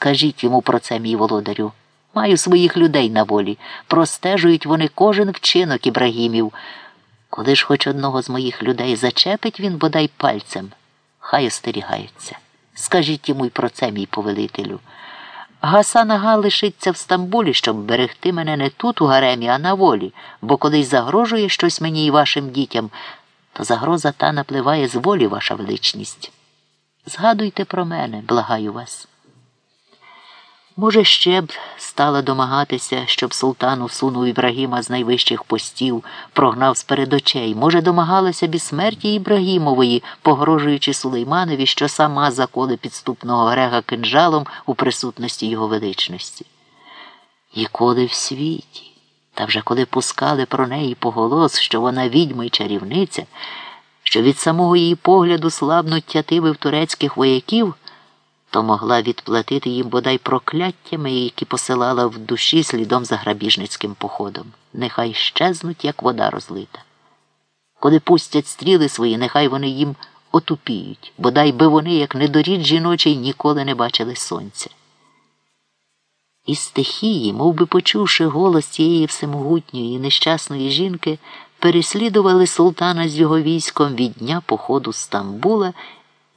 Скажіть йому про це, мій володарю. Маю своїх людей на волі. Простежують вони кожен вчинок Ібрагімів. Коли ж хоч одного з моїх людей зачепить він бодай пальцем, хай остерігаються. Скажіть йому й про це, мій повелителю. Гасан Ага лишиться в Стамбулі, щоб берегти мене не тут, у гаремі, а на волі, бо коли загрожує щось мені і вашим дітям, то загроза та напливає з волі, ваша величність. Згадуйте про мене, благаю вас. Може, ще б стала домагатися, щоб султан усунув Ібрагіма з найвищих постів, прогнав з перед очей. Може, домагалася б і смерті Ібрагімової, погрожуючи Сулейманові, що сама заколе підступного грега кинжалом у присутності його величності. І коли в світі, та вже коли пускали про неї поголос, що вона відьма й чарівниця, що від самого її погляду слабнуть тятиви в турецьких вояків то могла відплатити їм бодай прокляттями, які посилала в душі слідом за грабіжницьким походом. Нехай щезнуть, як вода розлита. Коли пустять стріли свої, нехай вони їм отупіють, бодай би вони, як недорід жіночий, ніколи не бачили сонця. І стихії, мов би почувши голос цієї всемогутньої нещасної жінки, переслідували султана з його військом від дня походу Стамбула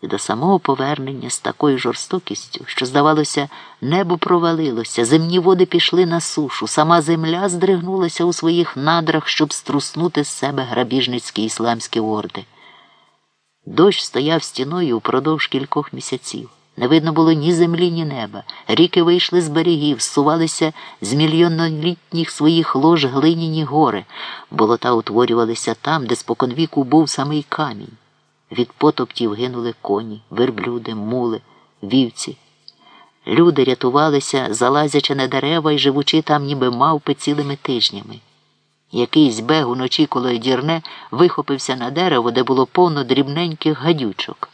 і до самого повернення з такою жорстокістю, що, здавалося, небо провалилося, земні води пішли на сушу, сама земля здригнулася у своїх надрах, щоб струснути з себе грабіжницькі ісламські орди. Дощ стояв стіною упродовж кількох місяців. Не видно було ні землі, ні неба. Ріки вийшли з берегів, зсувалися з мільйонолітніх своїх лож глиняні гори, болота утворювалися там, де споконвіку був самий камінь. Від потоптів гинули коні, верблюди, мули, вівці. Люди рятувалися, залазячи на дерева і живучи там, ніби мавпи цілими тижнями. Якийсь бег уночі, коли дірне, вихопився на дерево, де було повно дрібненьких гадючок,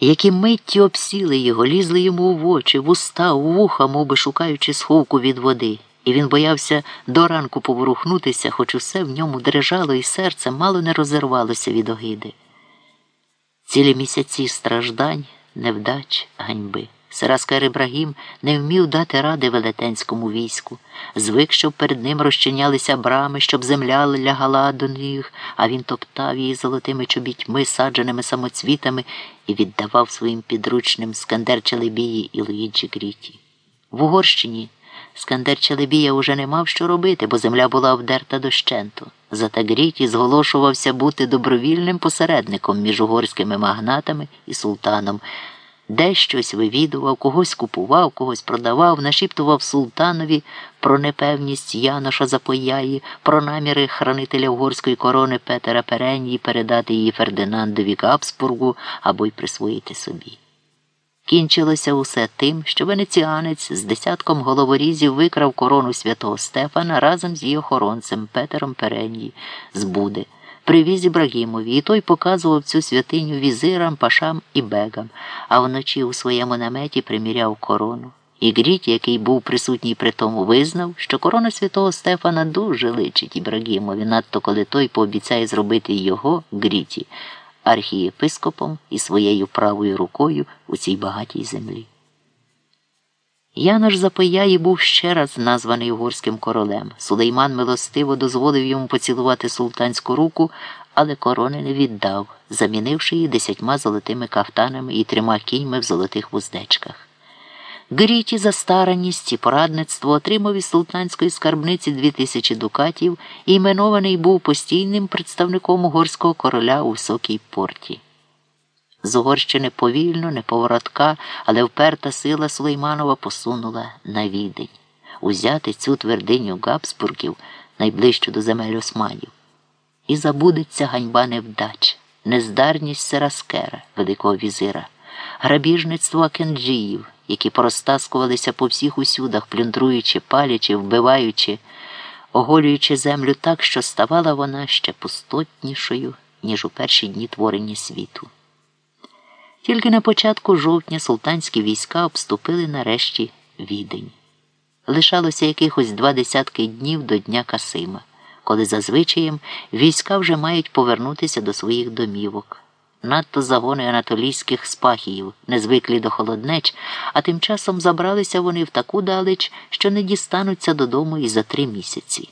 які миттю обсіли його, лізли йому в очі, в уста, у вуха, мов би шукаючи сховку від води, і він боявся до ранку поворухнутися, хоч усе в ньому дрижало, і серце мало не розірвалося від огиди. Цілі місяці страждань, невдач, ганьби. Сараскар Ібрагім не вмів дати ради велетенському війську, звик, щоб перед ним розчинялися брами, щоб земля лягала до них, а він топтав її золотими чобітьми, садженими самоцвітами і віддавав своїм підручним Скандер Челебії і Луїджі Гріті. В Угорщині Скандер Челебія уже не мав що робити, бо земля була вдерта дощенту. Зате Гріті зголошувався бути добровільним посередником між угорськими магнатами і султаном, де щось вивідував, когось купував, когось продавав, нашіптував султанові про непевність Яноша Запояї, про наміри хранителя угорської корони Петера Перенії передати її Фердинандові Габсбургу або й присвоїти собі. Кінчилося усе тим, що венеціанець з десятком головорізів викрав корону святого Стефана разом з її охоронцем Петером Перенії з Буди, привіз Ібрагімові, і той показував цю святиню візирам, пашам і бегам, а вночі у своєму наметі приміряв корону. І Гріт, який був присутній при тому, визнав, що корона святого Стефана дуже личить Ібрагімові, надто коли той пообіцяє зробити його Гріті архієпископом і своєю правою рукою у цій багатій землі. Янош Запаяї був ще раз названий угорським королем. Сулейман милостиво дозволив йому поцілувати султанську руку, але корони не віддав, замінивши її десятьма золотими кафтанами і трьома кіньми в золотих вуздечках. Гріті за старанність і порадництво отримав із султанської скарбниці дві тисячі дукатів і іменований був постійним представником угорського короля у високій порті. З Угорщини повільна, неповоротка, але вперта сила Сулейманова посунула на Відень, узяти цю твердиню Габсбургів найближчу до земель османів. І забудеться ганьба невдач, нездарність сераскера, Великого візира, грабіжництво акинджіїв які порозтаскувалися по всіх усюдах, плюндруючи, палячи, вбиваючи, оголюючи землю так, що ставала вона ще пустотнішою, ніж у перші дні творення світу. Тільки на початку жовтня султанські війська обступили нарешті відень. Лишалося якихось два десятки днів до Дня Касима, коли зазвичаєм війська вже мають повернутися до своїх домівок. Надто загони анатолійських спахіїв, незвиклі до холоднеч, а тим часом забралися вони в таку далеч, що не дістануться додому і за три місяці.